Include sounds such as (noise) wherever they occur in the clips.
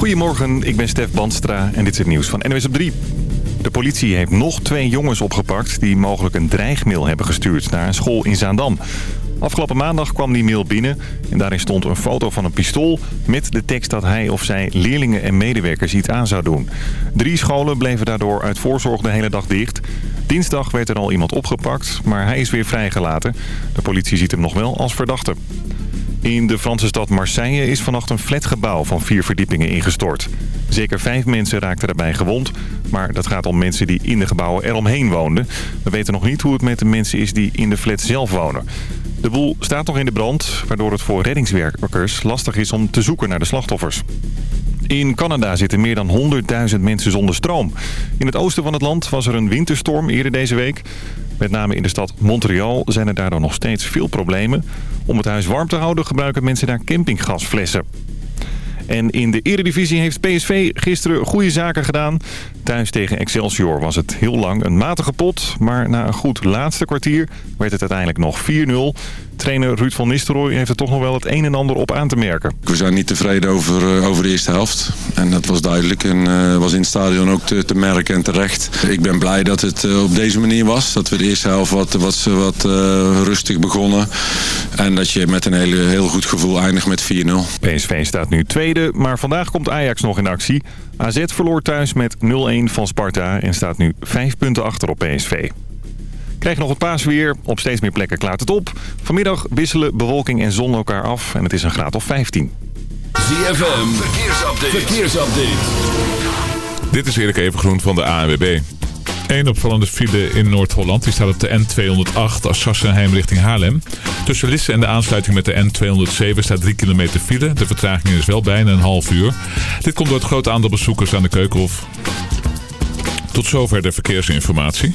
Goedemorgen, ik ben Stef Bandstra en dit is het nieuws van NWS op 3. De politie heeft nog twee jongens opgepakt die mogelijk een dreigmail hebben gestuurd naar een school in Zaandam. Afgelopen maandag kwam die mail binnen en daarin stond een foto van een pistool... met de tekst dat hij of zij leerlingen en medewerkers iets aan zou doen. Drie scholen bleven daardoor uit voorzorg de hele dag dicht. Dinsdag werd er al iemand opgepakt, maar hij is weer vrijgelaten. De politie ziet hem nog wel als verdachte. In de Franse stad Marseille is vannacht een flatgebouw van vier verdiepingen ingestort. Zeker vijf mensen raakten daarbij gewond, maar dat gaat om mensen die in de gebouwen eromheen woonden. We weten nog niet hoe het met de mensen is die in de flat zelf wonen. De boel staat nog in de brand, waardoor het voor reddingswerkers lastig is om te zoeken naar de slachtoffers. In Canada zitten meer dan 100.000 mensen zonder stroom. In het oosten van het land was er een winterstorm eerder deze week. Met name in de stad Montreal zijn er daardoor nog steeds veel problemen. Om het huis warm te houden gebruiken mensen daar campinggasflessen. En in de eredivisie heeft PSV gisteren goede zaken gedaan. Thuis tegen Excelsior was het heel lang een matige pot. Maar na een goed laatste kwartier werd het uiteindelijk nog 4-0. Trainer Ruud van Nistelrooy heeft er toch nog wel het een en ander op aan te merken. We zijn niet tevreden over, uh, over de eerste helft. En dat was duidelijk en uh, was in het stadion ook te, te merken en terecht. Ik ben blij dat het uh, op deze manier was. Dat we de eerste helft wat, wat, wat rustig begonnen. En dat je met een hele, heel goed gevoel eindigt met 4-0. PSV staat nu tweede, maar vandaag komt Ajax nog in actie. AZ verloor thuis met 0-1 van Sparta en staat nu 5 punten achter op PSV. Krijg nog het paasweer. Op steeds meer plekken klaart het op. Vanmiddag wisselen bewolking en zon elkaar af en het is een graad of 15. ZFM, verkeersupdate. verkeersupdate. Dit is Erik Evengroen van de ANWB. Eén opvallende file in Noord-Holland. Die staat op de N208 Assassenheim richting Haarlem. Tussen Lisse en de aansluiting met de N207 staat 3 kilometer file. De vertraging is wel bijna een half uur. Dit komt door het grote aantal bezoekers aan de Keukenhof. Tot zover de verkeersinformatie.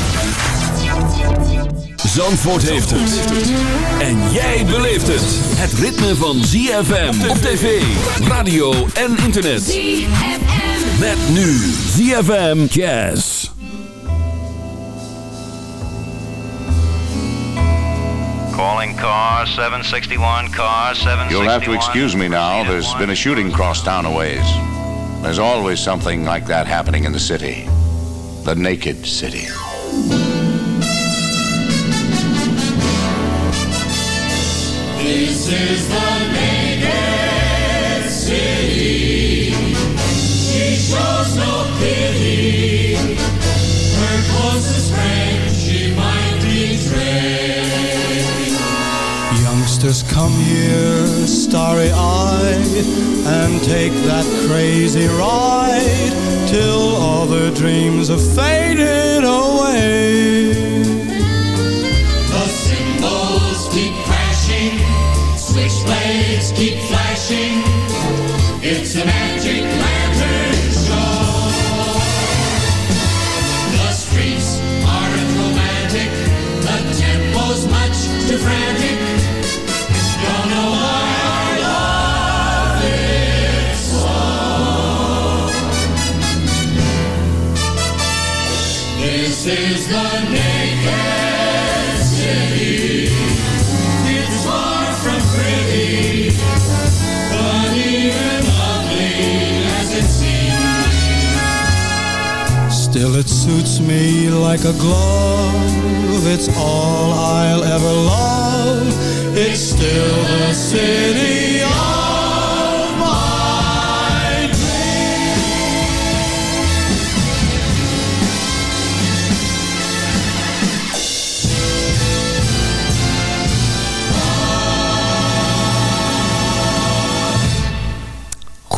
Zandvoort heeft het. En jij beleeft het. Het ritme van ZFM op tv, radio en internet. ZFM. Met nu ZFM Jazz. Calling car 761, car 761. You'll have to excuse me now. There's been a shooting cross town a ways. There's always something like that happening in the city. The naked city. Come here starry-eyed and take that crazy ride till all their dreams have faded away. smashing. It's an action. It suits me like a glove. It's all I'll ever love. It's still the city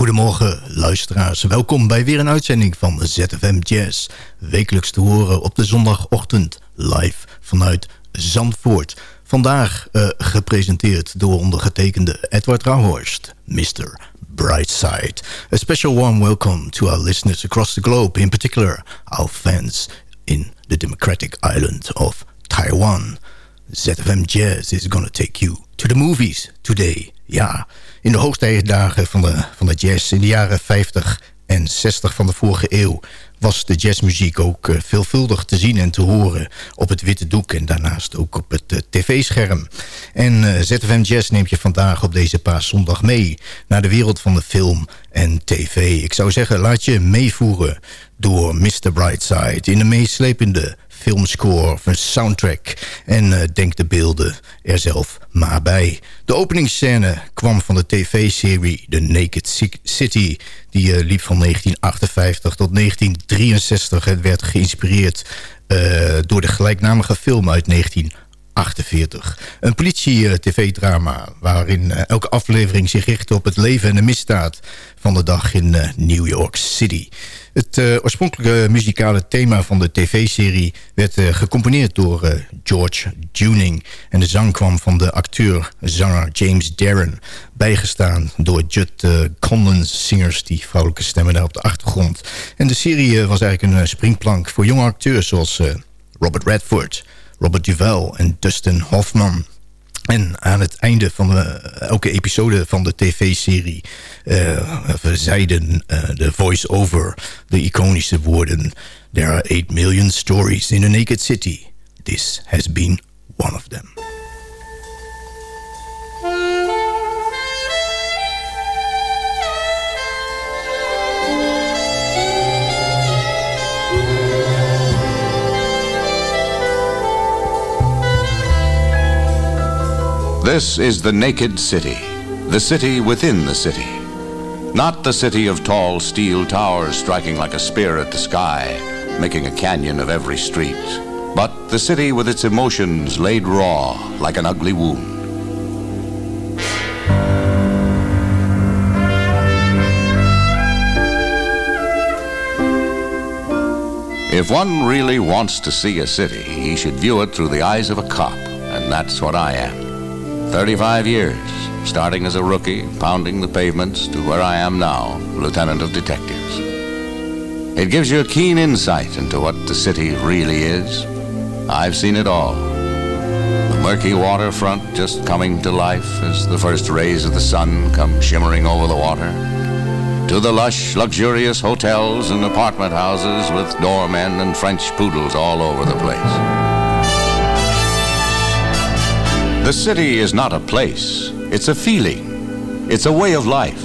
Goedemorgen luisteraars, welkom bij weer een uitzending van ZFM Jazz. Wekelijks te horen op de zondagochtend live vanuit Zandvoort. Vandaag uh, gepresenteerd door ondergetekende Edward Rauhorst, Mr. Bright Side. A special warm welcome to our listeners across the globe, in particular our fans in the democratic island of Taiwan. ZFM Jazz is gonna take you to the movies today. Ja, in de hoogtijdagen van de, van de jazz in de jaren 50 en 60 van de vorige eeuw was de jazzmuziek ook uh, veelvuldig te zien en te horen op het witte doek en daarnaast ook op het uh, tv-scherm. En uh, ZFM Jazz neemt je vandaag op deze paaszondag mee naar de wereld van de film en tv. Ik zou zeggen, laat je meevoeren door Mr. Brightside in de meeslepende filmscore of een soundtrack. En uh, denk de beelden er zelf maar bij. De openingsscène kwam van de tv-serie The Naked City. Die uh, liep van 1958 tot 1963. Het werd geïnspireerd uh, door de gelijknamige film uit 1948. Een politie-tv-drama waarin elke aflevering zich richtte op het leven en de misdaad van de dag in New York City. Het uh, oorspronkelijke muzikale thema van de tv-serie werd uh, gecomponeerd door uh, George Duning. En de zang kwam van de acteur-zanger James Darren. Bijgestaan door Judd Conlon's zingers, die vrouwelijke stemmen daar op de achtergrond. En de serie was eigenlijk een springplank voor jonge acteurs zoals Robert Redford, Robert Duvall en Dustin Hoffman. En aan het einde van de, elke episode van de tv-serie uh, zeiden uh, de voice-over de iconische woorden... There are 8 million stories in a naked city. This has been one of them. This is the naked city, the city within the city. Not the city of tall steel towers striking like a spear at the sky, making a canyon of every street, but the city with its emotions laid raw like an ugly wound. If one really wants to see a city, he should view it through the eyes of a cop, and that's what I am. 35 years, starting as a rookie, pounding the pavements to where I am now, lieutenant of detectives. It gives you a keen insight into what the city really is. I've seen it all. The murky waterfront just coming to life as the first rays of the sun come shimmering over the water. To the lush, luxurious hotels and apartment houses with doormen and French poodles all over the place. The city is not a place, it's a feeling, it's a way of life.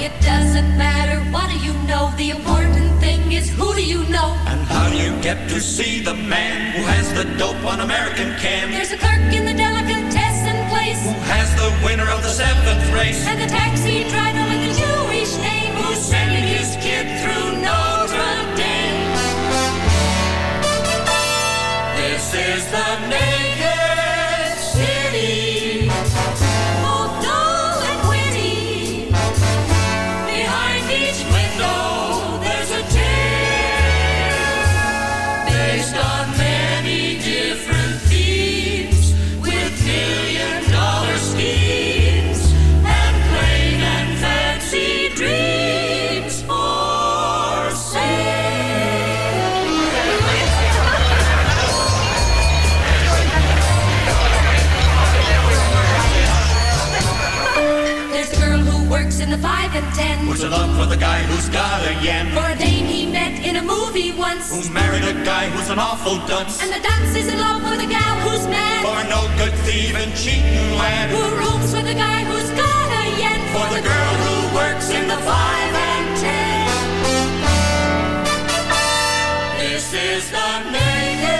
It doesn't matter what do you know, the important thing is who do you know. And how do you get to see the man who has the dope on American can? There's a clerk in the delicatessen place Who has the winner of the seventh race? and the taxi driver with the Jewish name This is the naked in the five and ten. Who's in love with a guy who's got a yen? For a dame he met in a movie once. Who married a guy who's an awful dunce? And the dunce is in love with a gal who's mad. For no good thieving, cheating lad. Who rooms with a guy who's got a yen. For the girl who works in the five and ten. This is the naked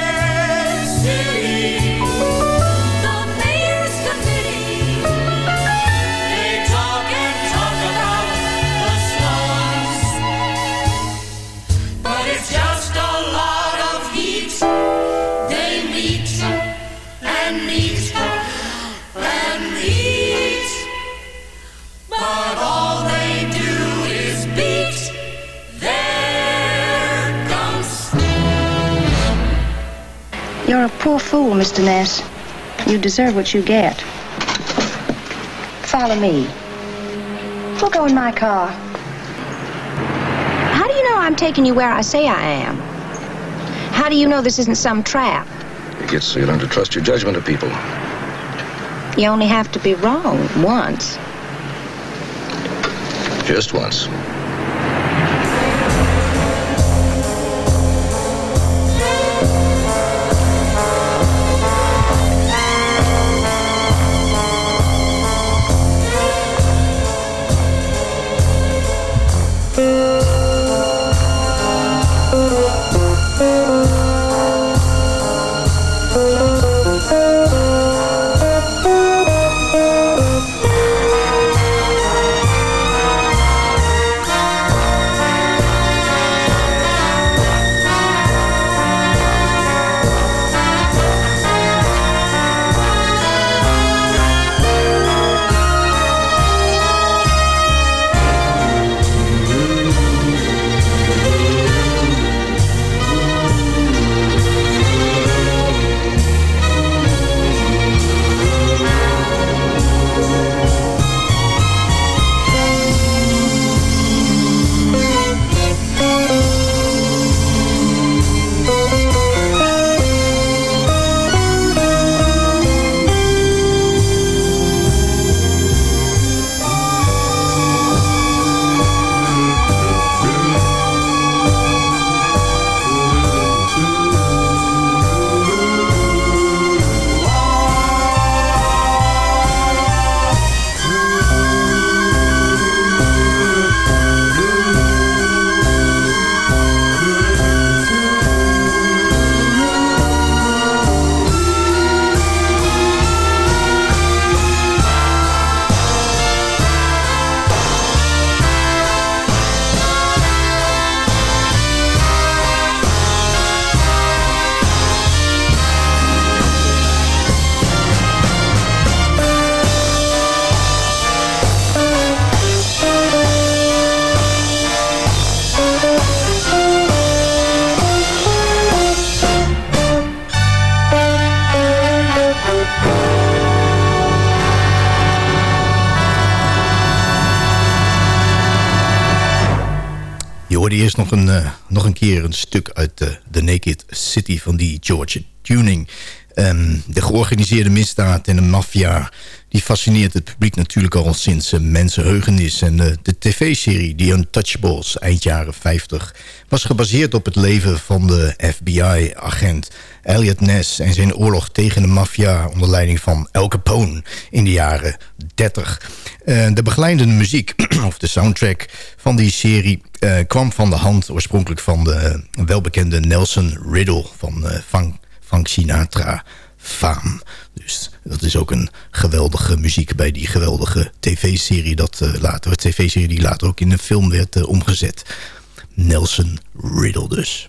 poor fool, Mr. Ness. You deserve what you get. Follow me. We'll go in my car. How do you know I'm taking you where I say I am? How do you know this isn't some trap? It gets so you learn to trust your judgment of people. You only have to be wrong once. Just once. Georganiseerde misdaad en de maffia... die fascineert het publiek natuurlijk al sinds uh, mensenheugenis. En eh, de tv-serie The Untouchables eind jaren 50... was gebaseerd op het leven van de FBI-agent Elliot Ness... en zijn oorlog tegen de maffia onder leiding van Al Capone in de jaren 30. Eh, de begeleidende muziek, (clears throat) of de soundtrack van die serie... eh, kwam van de hand oorspronkelijk van de welbekende Nelson Riddle van eh, Frank Sinatra faam. Dus dat is ook een geweldige muziek bij die geweldige tv-serie... dat eh, later, tv-serie die later ook in een film werd eh, omgezet. Nelson Riddle dus.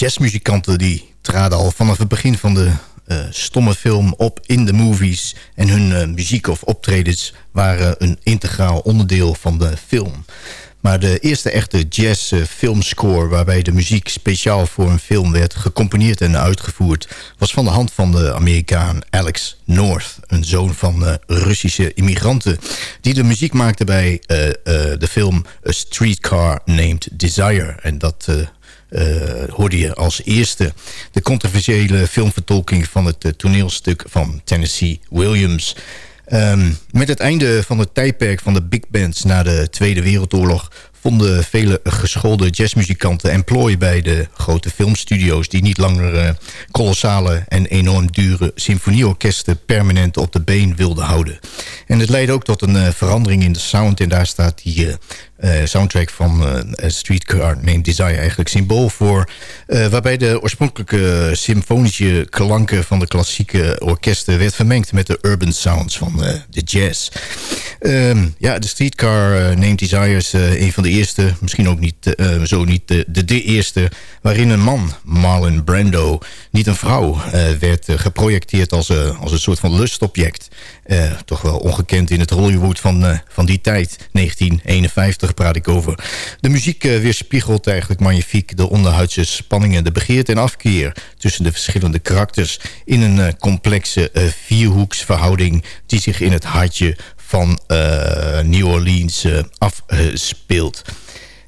Jazzmuzikanten die traden al vanaf het begin van de eh, stomme film op in de movies. En hun eh, muziek of optredens waren een integraal onderdeel van de film. Maar de eerste echte jazz eh, filmscore... waarbij de muziek speciaal voor een film werd gecomponeerd en uitgevoerd... was van de hand van de Amerikaan Alex North. Een zoon van Russische immigranten... die de muziek maakte bij de film A Streetcar Named Desire. En dat... eh, hoorde je als eerste de controversiële filmvertolking van het eh, toneelstuk van Tennessee Williams. Ehm, met het einde van het tijdperk van de big bands na de Tweede Wereldoorlog vonden vele geschoolde jazzmuzikanten employ bij de grote filmstudio's... die niet langer eh, kolossale en enorm dure symfonieorkesten permanent op de been wilden houden. En het leidde ook tot een verandering in de sound. En daar staat eh, soundtrack van eh, Streetcar Named Desire eigenlijk symbool voor. eh, waarbij de oorspronkelijke symfonische klanken van de klassieke orkesten... werd vermengd met de urban sounds van eh, de jazz. Ehm, ja, de Streetcar eh, Named Desire is eh, een van de eerste... misschien ook niet, eh, zo niet de, de, de eerste... waarin een man, Marlon Brando, niet een vrouw... eh, werd eh, geprojecteerd als, eh, als een soort van lustobject. Eh, toch wel ongekend in het Hollywood van, eh, van die tijd. 1951 praat ik over. De muziek eh, weerspiegelt eigenlijk magnifiek de onderhuidse spanningen... de begeerte en afkeer tussen de verschillende karakters... in een eh, complexe eh, vierhoeksverhouding... die zich in het hartje van New Orleans afspeelt.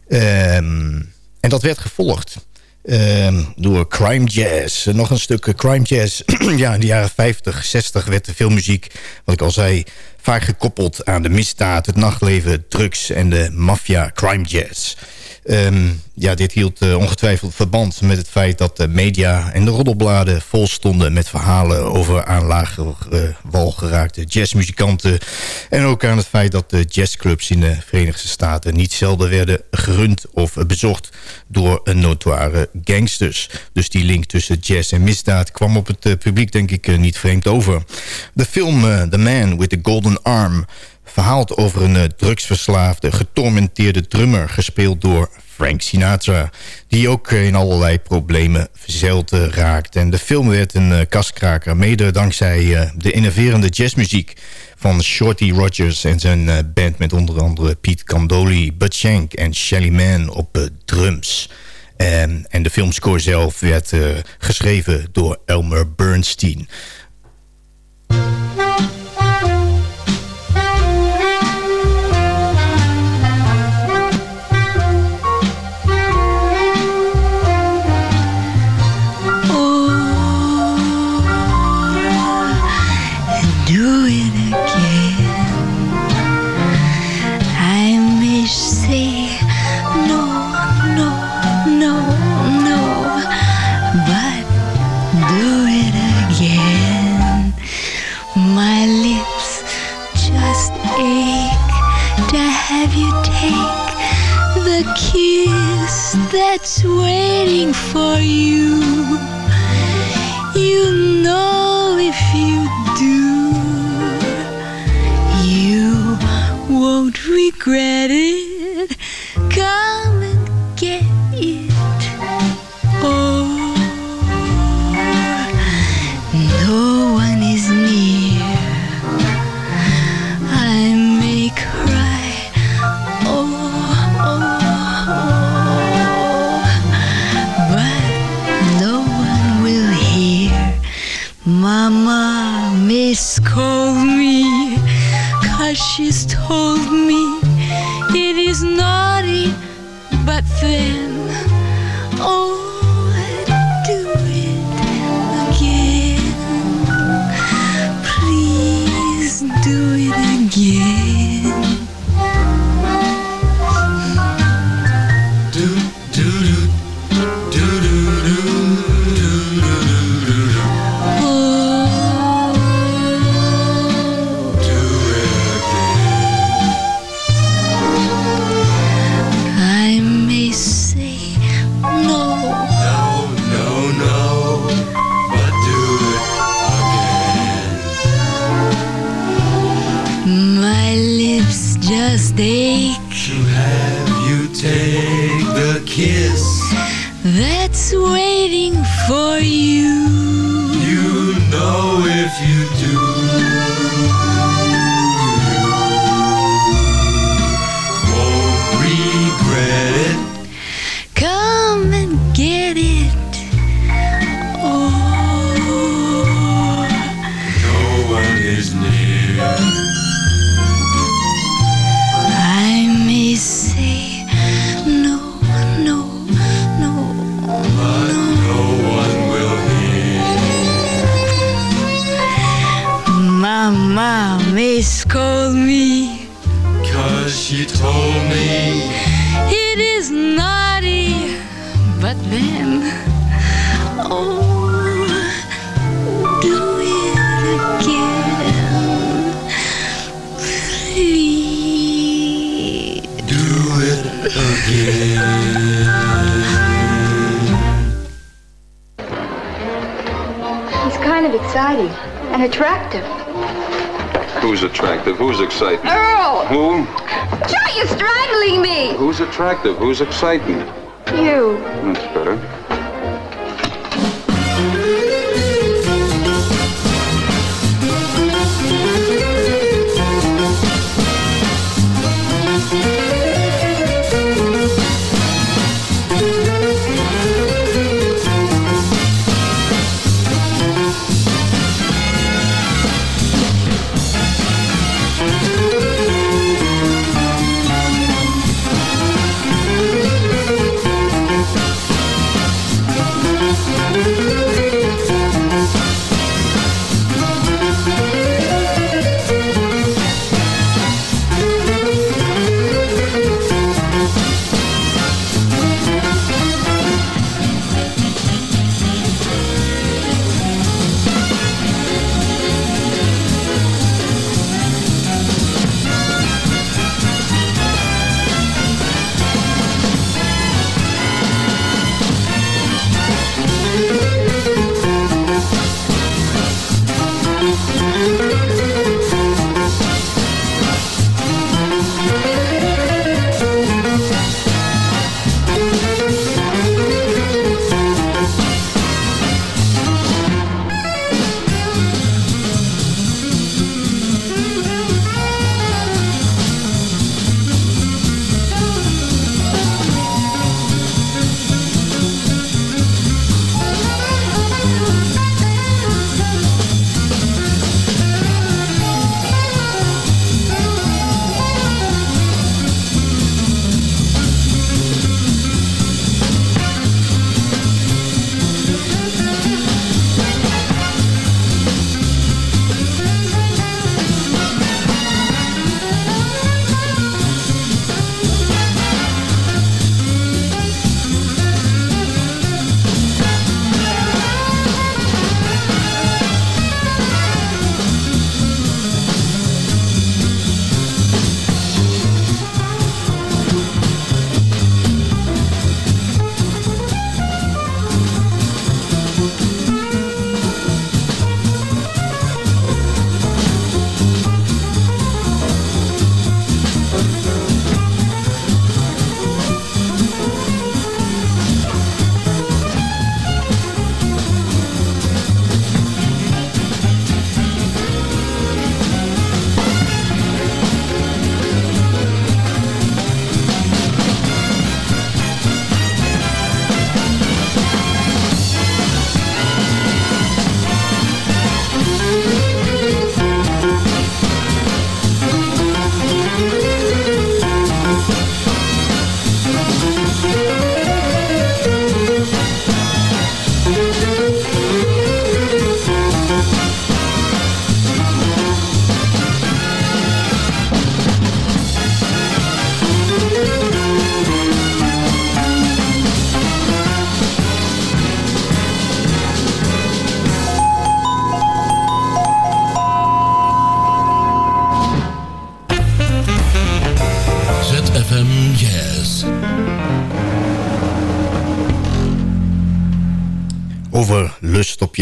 Ehm, en dat werd gevolgd ehm, door crime jazz. Nog een stuk eh, crime jazz. (clears throat) ja, in de jaren 50, 60 werd de filmmuziek, wat ik al zei... vaak gekoppeld aan de misdaad, het nachtleven, drugs en de maffia crime jazz. Ehm, ja, dit hield eh, ongetwijfeld verband met het feit dat de media en de roddelbladen vol stonden met verhalen over aan lager uh, wal geraakte jazzmuzikanten. En ook aan het feit dat de jazzclubs in de Verenigde Staten niet zelden werden gerund of bezocht door notoire gangsters. Dus die link tussen jazz en misdaad kwam op het publiek denk ik niet vreemd over. De film The Man with the Golden Arm verhaalt over een uh, drugsverslaafde, getormenteerde drummer... gespeeld door Frank Sinatra... die ook uh, in allerlei problemen verzeild uh, raakt. En de film werd een kaskraker, mede dankzij de innoverende jazzmuziek... van Shorty Rogers en zijn band met onder andere Pete Candoli... Bud Shank en Shelly Man op drums... En, en de filmscore zelf werd geschreven door Elmer Bernstein... take the kiss. That's waiting for you. You know if you do. May scold me. Cause she told me It is naughty, but then, oh, do it again, please. do it again. He's kind of exciting and attractive. Who's attractive? Who's exciting? Earl! Who? Joe, you're strangling me! Who's attractive? Who's exciting? You. That's better.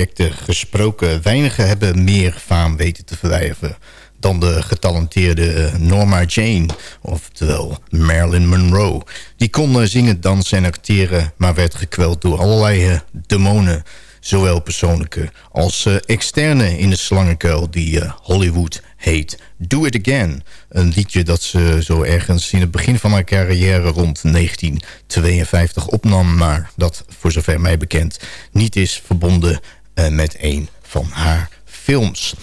Gesproken. Weinigen hebben meer faam weten te verwijven dan de getalenteerde Norma Jane, oftewel Marilyn Monroe. Die kon eh, zingen, dansen en acteren, maar werd gekweld door allerlei eh, demonen. Zowel persoonlijke als eh, externe in de slangenkuil die eh, Hollywood heet. Do It Again. Een liedje dat ze zo ergens in het begin van haar carrière rond 1952 opnam... maar dat, voor zover mij bekend, niet is verbonden eh, met een van haar films.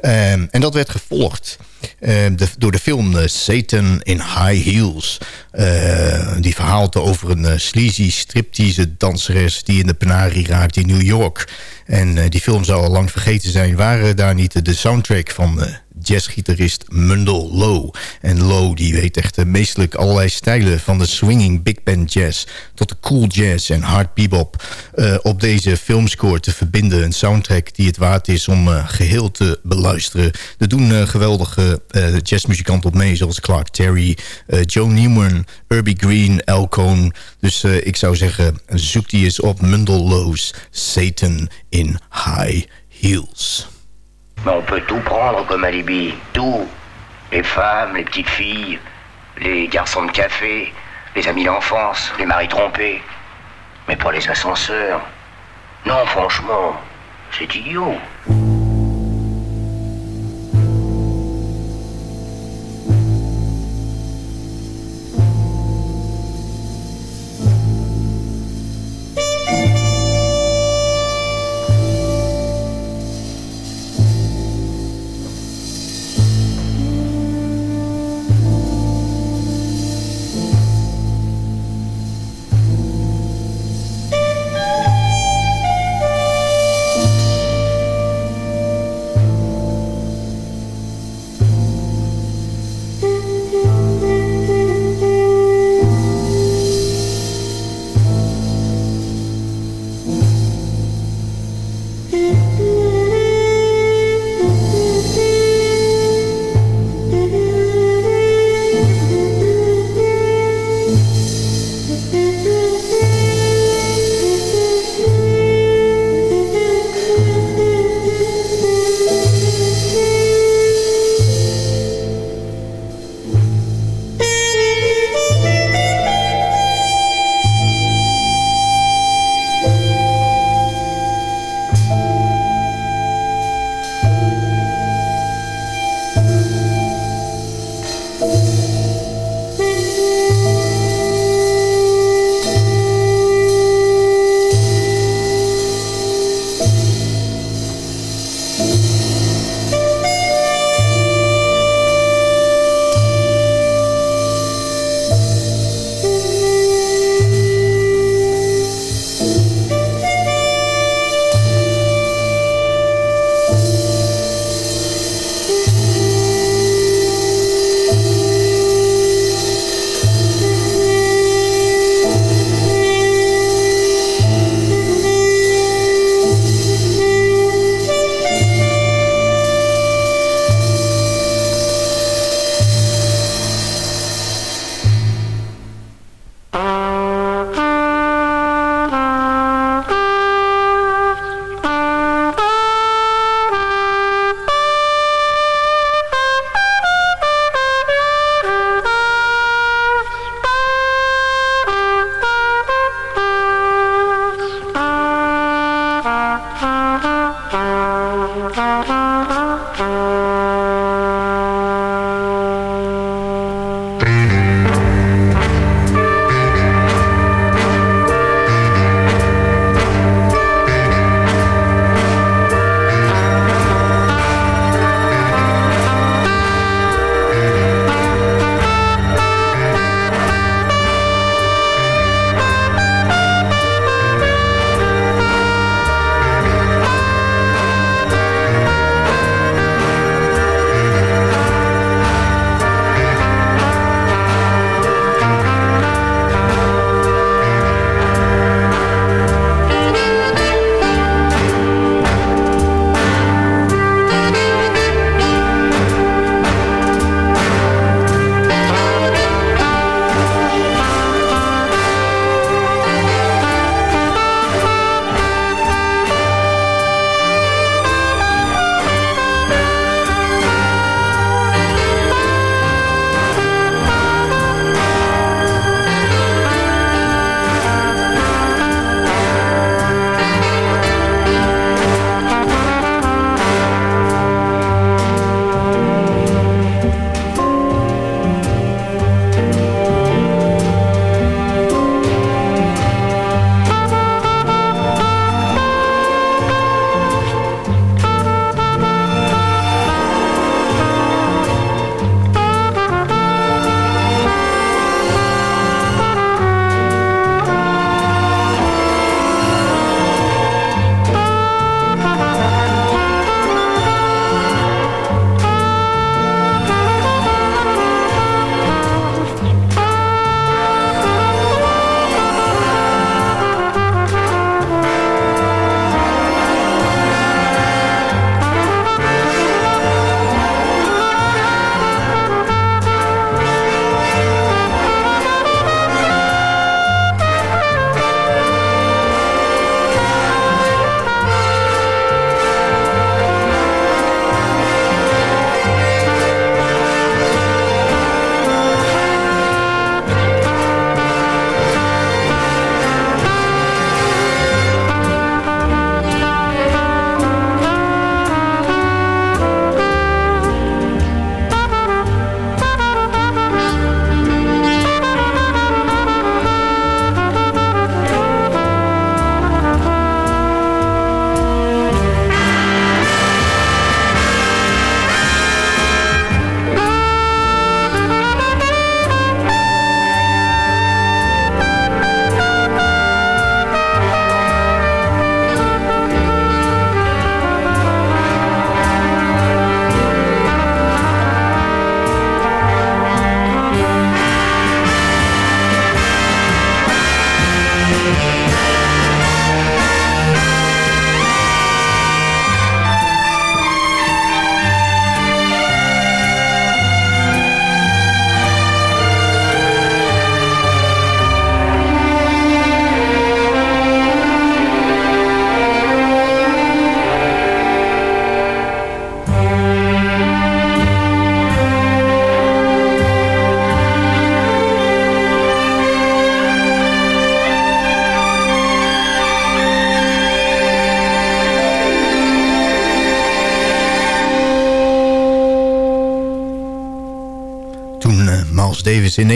Ehm, en dat werd gevolgd ehm, door de film eh, Satan in High Heels. Eh, die verhaalt over een uh, sleazy striptease danseres... die in de penarie raakt in New York. En eh, die film zou al lang vergeten zijn... waren daar niet de soundtrack van eh, jazzgitarist Mundell Lowe. En Lowe die weet echt eh, meestelijk allerlei stijlen... van de swinging big band jazz tot de cool jazz en hard bebop... eh, op deze filmscore te verbinden. Een soundtrack die het waard is om eh, geheel te beluisteren. Er doen geweldige jazzmuzikanten op mee... zoals Clark Terry, Joe Newman, Herbie Green, Al Cohn. Dus ik zou zeggen, zoek die eens op Mundell Lowe's Satan in High Heels. Mais on peut tout prendre comme alibi, tout. Les femmes, les petites filles, les garçons de café, les amis d'enfance, les maris trompés. Mais pas les ascenseurs. Non, franchement, c'est idiot.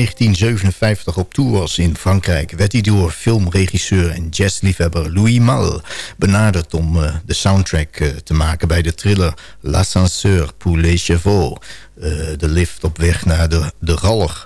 1957 op tour was in Frankrijk... werd hij door filmregisseur en jazzliefhebber Louis Malle benaderd... om eh, de soundtrack eh, te maken bij de thriller L'ascenseur pour les chevaux... eh, de lift op weg naar de, de galg.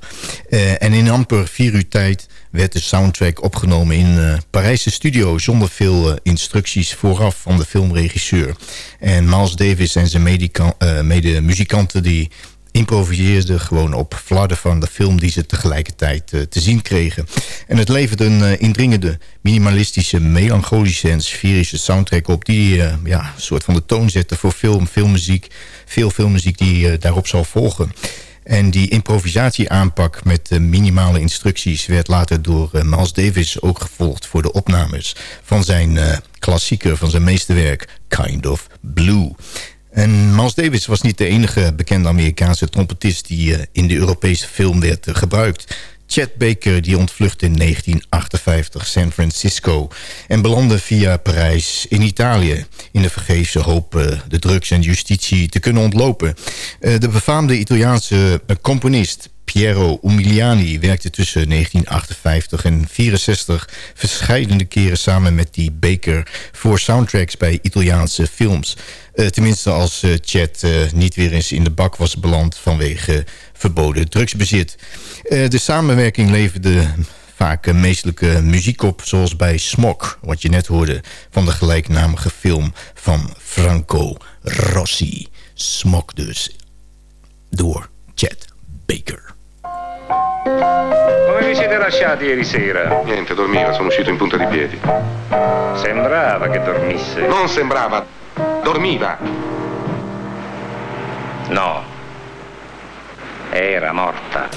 En in amper vier uur tijd werd de soundtrack opgenomen in een Parijse studio... zonder veel instructies vooraf van de filmregisseur. En Miles Davis en zijn eh, mede-muzikanten... die improviseerden gewoon op flarden van de film... die ze tegelijkertijd eh, te zien kregen. En het levert een eh, indringende, minimalistische... melancholische en sferische soundtrack op... die eh, ja, een soort van de toon zette voor film, filmmuziek... veel filmmuziek die daarop zal volgen. En die improvisatieaanpak met minimale instructies... werd later door Miles Davis ook gevolgd voor de opnames... van zijn klassieker, van zijn meesterwerk Kind of Blue. En Miles Davis was niet de enige bekende Amerikaanse trompetist... die eh, in de Europese film werd eh, gebruikt... Chet Baker die ontvluchtte in 1958 San Francisco... en belandde via Parijs in Italië... in de vergeefse hoop eh, de drugs en justitie te kunnen ontlopen. De befaamde Italiaanse componist Piero Umiliani werkte tussen 1958 en 64 verschillende keren samen met die Baker voor soundtracks bij Italiaanse films. Eh, tenminste als eh, Chet eh, niet weer eens in de bak was beland vanwege verboden drugsbezit. De samenwerking leverde vaak meestelijke muziek op, zoals bij Smok, wat je net hoorde van de gelijknamige film van Franco Rossi. Smok dus, door Chet Baker. Come vi siete lasciati ieri sera? Niente, dormiva, sono uscito in punta di piedi. Sembrava che dormisse. Non sembrava, dormiva. No. Era morta.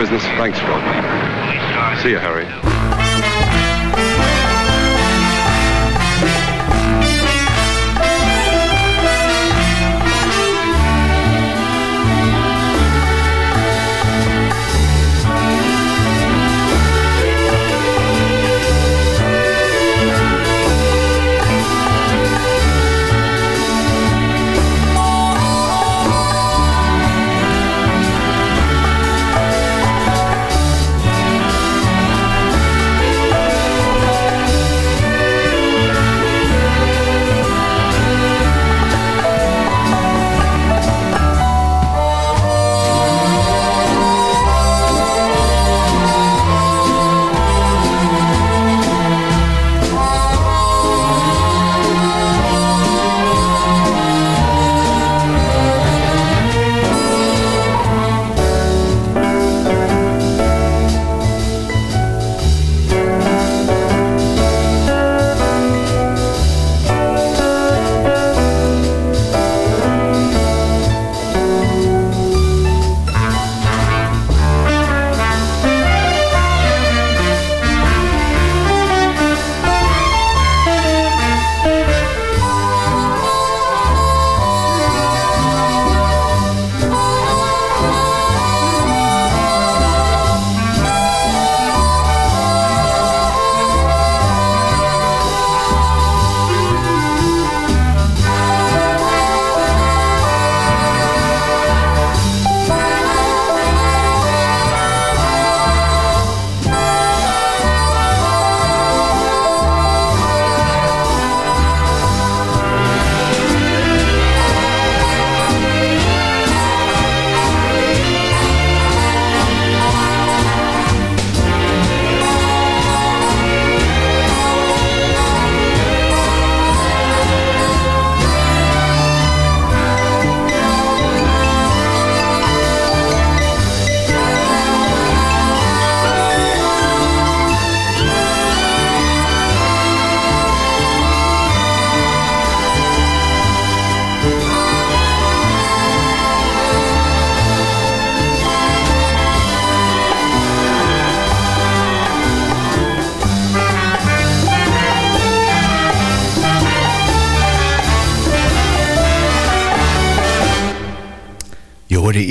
Business. Thanks, Phil. See you, Harry.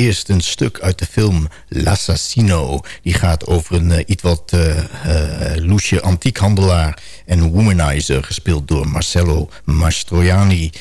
Eerst een stuk uit de film L'Assassino. Die gaat over een uh, iets wat uh, loesje antiekhandelaar en womanizer... gespeeld door Marcello Mastroianni.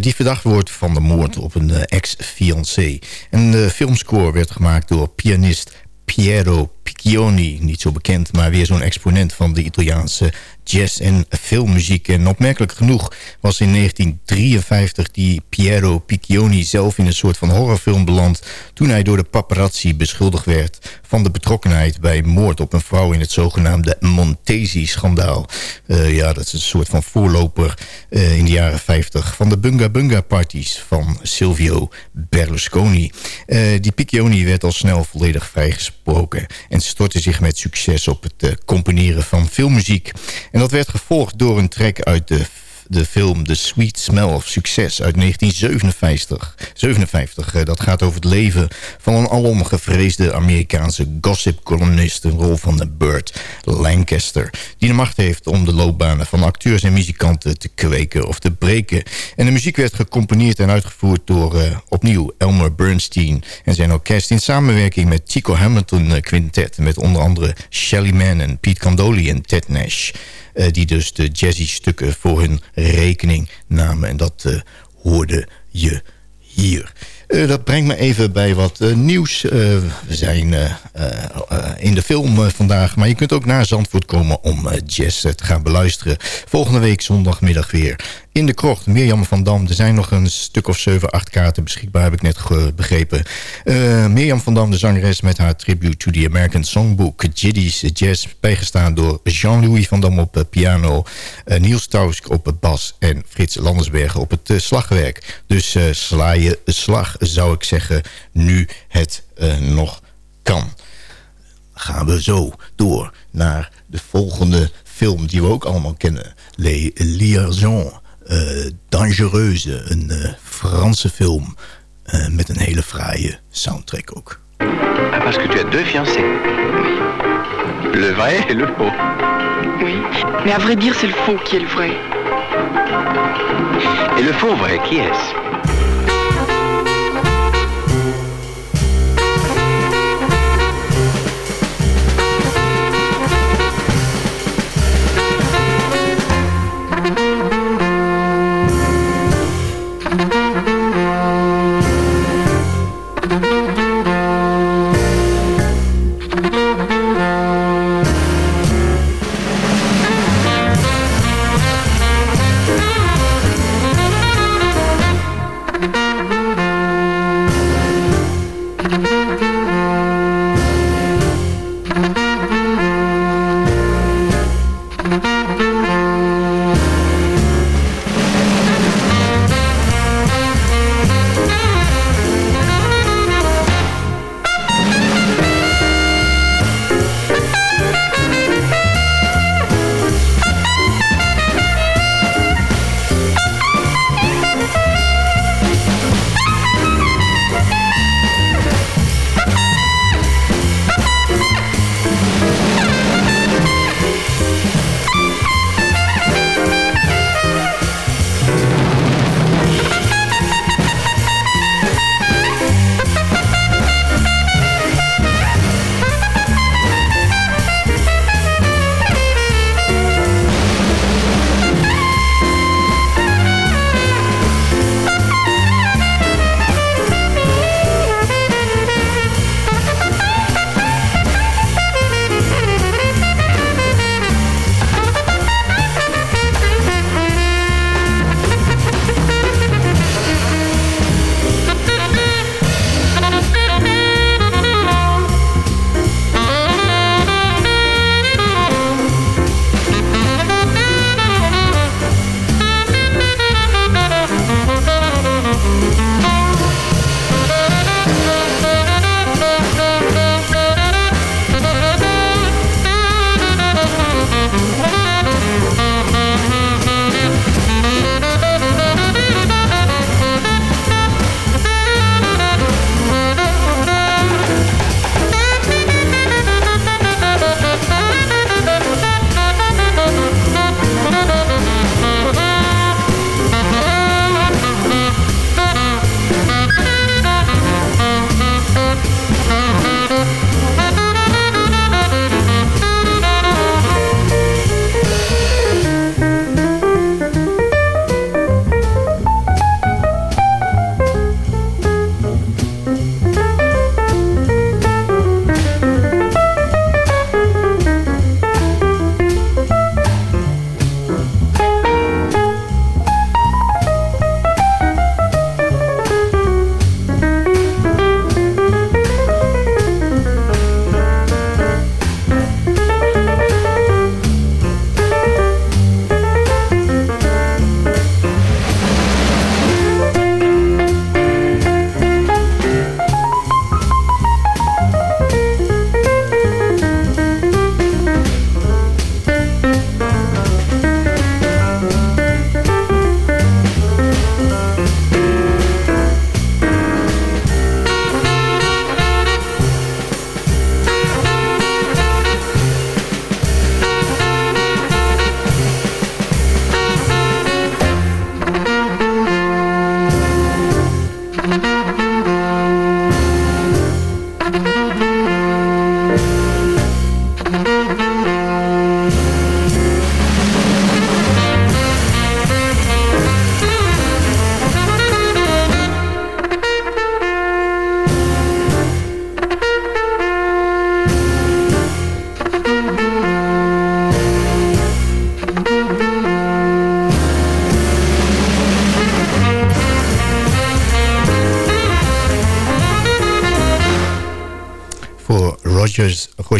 die verdacht wordt van de moord op een ex-fiancé. En de filmscore werd gemaakt door pianist Piero Piccioni, niet zo bekend... maar weer zo'n exponent van de Italiaanse jazz- en filmmuziek. En opmerkelijk genoeg was in 1953 die Piero Piccioni zelf in een soort van horrorfilm beland... toen hij door de paparazzi beschuldigd werd van de betrokkenheid bij moord op een vrouw... in het zogenaamde Montesi-schandaal. Uh, ja, dat is een soort van voorloper uh, in de jaren 50 van de Bunga Bunga parties van Silvio Berlusconi. Uh, die Piccioni werd al snel volledig vrijgesproken en stortte zich met succes op het componeren van filmmuziek. En dat werd gevolgd door een track uit de, de film The Sweet Smell of Success uit 1957. 57, dat gaat over het leven van een alom gevreesde Amerikaanse gossip-columnist... een rol van de Burt Lancaster... die de macht heeft om de loopbanen van acteurs en muzikanten te kweken of te breken. En de muziek werd gecomponeerd en uitgevoerd door uh, opnieuw Elmer Bernstein... en zijn orkest in samenwerking met Chico Hamilton Quintet... met onder andere Shelly Man en Pete Candoli en Ted Nash... Uh, die dus de jazzy stukken voor hun rekening namen. En dat uh, hoorde je hier. Uh, dat brengt me even bij wat nieuws. we zijn in de film vandaag. Maar je kunt ook naar Zandvoort komen om jazz te gaan beluisteren. Volgende week zondagmiddag weer in de krocht. Mirjam van Dam. Er zijn nog een stuk of 7, 8 kaarten beschikbaar, heb ik net begrepen. Uh, Mirjam van Dam, de zangeres met haar tribute to the American Songbook. Jiddies Jazz, bijgestaan door Jean-Louis van Dam op piano. Uh, Niels Tausk op bas en Frits Landersbergen op het slagwerk. Dus sla je slag, zou ik zeggen, nu het nog kan. Gaan we zo door naar de volgende film die we ook allemaal kennen. Les Liaisons uh, Dangereuse, een uh, Franse film uh, met een hele fraaie soundtrack ook. Ah, parce que tu as deux fiancés. Oui. Le vrai et le faux. Oui, mais à vrai dire, c'est le faux qui est le vrai. Et le faux vrai, qui est-ce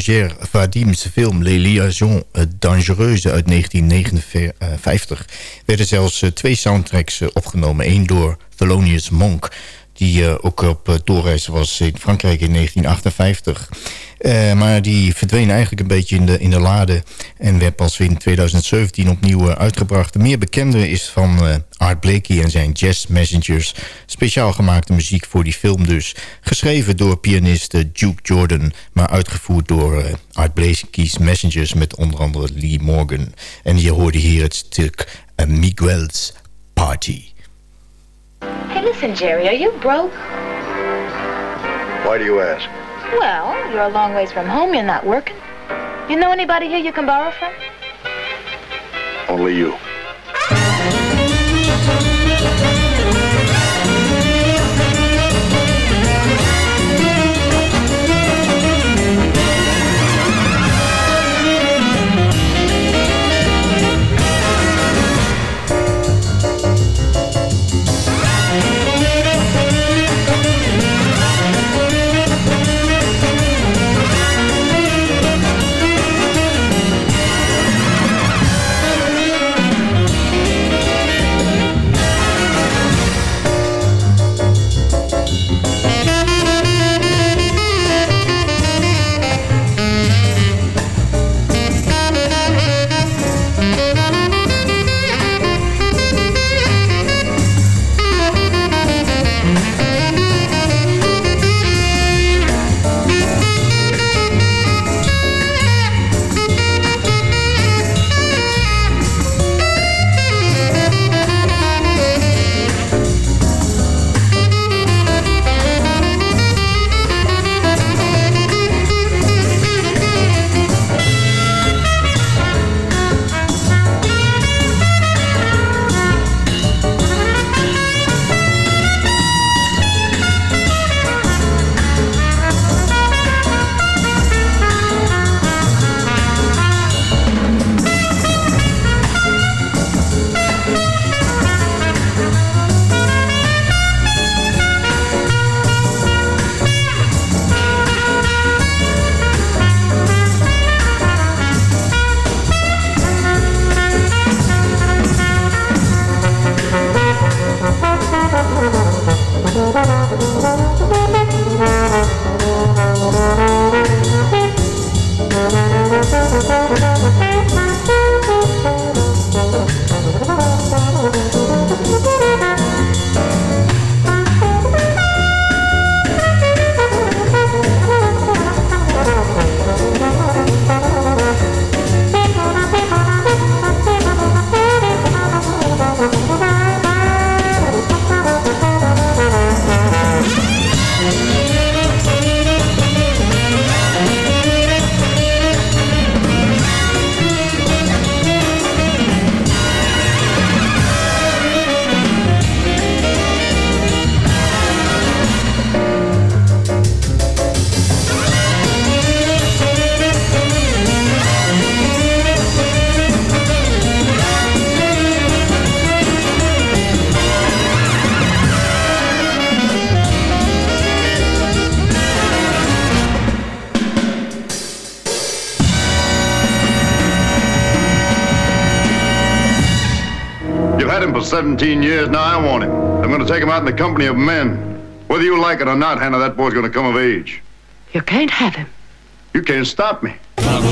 Roger, Vadim's film Les Liaisons Dangereuses uit 1959 werden zelfs eh, twee soundtracks eh, opgenomen. Eén door Thelonious Monk, die eh, ook op uh, doorreizen was in Frankrijk in 1958. Uh, maar die verdween eigenlijk een beetje in de, in de lade en werd pas in 2017 opnieuw uitgebracht. De meer bekende is van Art Blakey en zijn Jazz Messengers. Speciaal gemaakte muziek voor die film dus. Geschreven door pianist Duke Jordan, maar uitgevoerd door Art Blakey's Messengers met onder andere Lee Morgan. En je hoorde hier het stuk Miguel's Party. Hey, listen, Jerry, are you broke? Why do you ask? Well, you're a long ways from home. You're not working. You know anybody here you can borrow from? Only you. 17 years. Now I want him. I'm going to take him out in the company of men. Whether you like it or not, Hannah, that boy's going to come of age. You can't have him. You can't stop me. Trouble,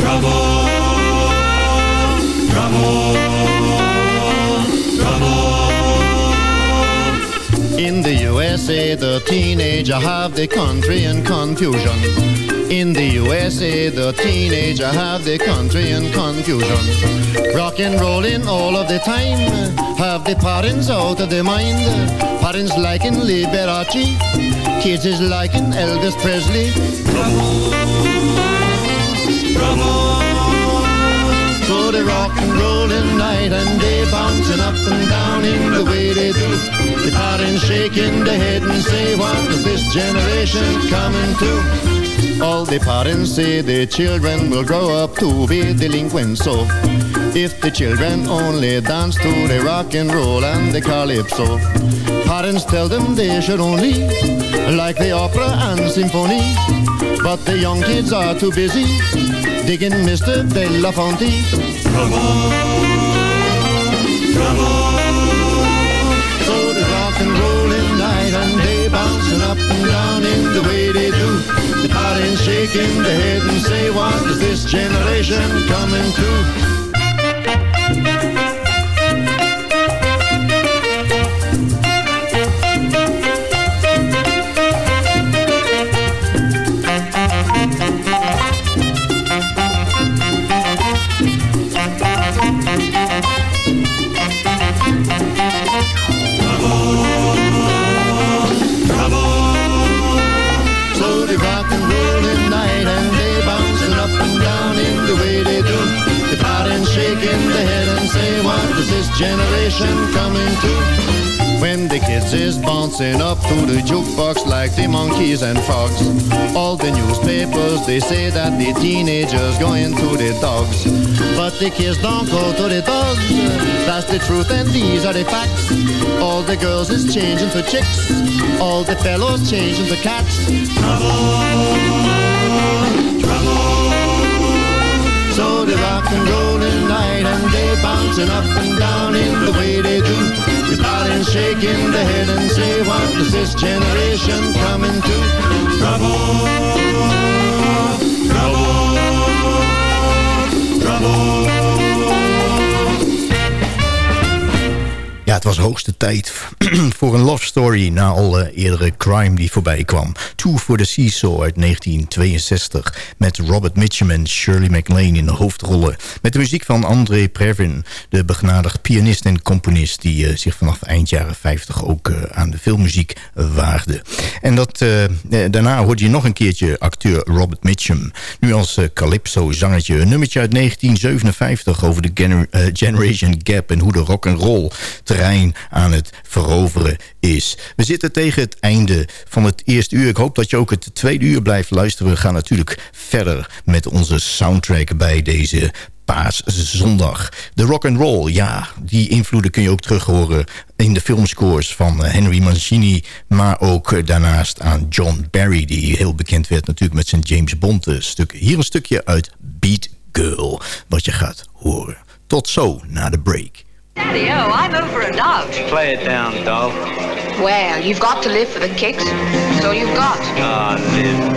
trouble, trouble. In the USA, the teenager have the country in confusion. In the USA, the teenager have the country in confusion. Rock and rolling all of the time, have the parents out of their mind. Parents liking Liberace, kids is liking Elvis Presley. Come on, So they rock and rolling night and day, bouncing up and down in the way they do. The parents shaking their head and say, what is this generation coming to? All the parents say their children will grow up to be delinquents, so If the children only dance to the rock and roll and the calypso, parents tell them they should only like the opera and symphony. But the young kids are too busy digging Mr. Belafonte. Trouble, trouble. So the rock and rolling night and day bouncing up and down in the way do. The shaking their head and say, what is this generation coming to? Generation coming to? When the kids is bouncing up to the jukebox like the monkeys and frogs. All the newspapers, they say that the teenagers going to the dogs. But the kids don't go to the dogs. That's the truth and these are the facts. All the girls is changing for chicks. All the fellows changing for cats. Rock and rollin' night and day bouncing up and down in the way they do. The parents shaking their head and say, what is this generation coming to? Trouble, trouble, trouble. Ja, het was hoogste tijd (clears throat) voor een love story... na alle eerdere crime die voorbij kwam. Two for the Seesaw uit 1962... met Robert Mitchum en Shirley MacLaine in de hoofdrollen. Met de muziek van André Previn... de begnadigd pianist en componist... die eh, zich vanaf eind jaren 50 ook eh, aan de filmmuziek waagde. En dat, eh, eh, daarna hoorde je nog een keertje acteur Robert Mitchum. Nu als eh, Calypso-zangertje. Een nummertje uit 1957 over de gener- eh, Generation Gap... en hoe de rock and roll aan het veroveren is. We zitten tegen het einde van het eerste uur. Ik hoop dat je ook het tweede uur blijft luisteren. We gaan natuurlijk verder met onze soundtrack bij deze paaszondag. De rock and roll, ja, die invloeden kun je ook terug horen in de filmscores van eh, Henry Mancini, maar ook eh, daarnaast aan John Barry, die heel bekend werd natuurlijk met zijn James Bond eh, stuk. Hier een stukje uit Beat Girl, wat je gaat horen. Tot zo, na de break. Daddy, oh, I'm over and out. Play it down, dog. Well, you've got to live for the kicks. That's all you've got. Ah, live.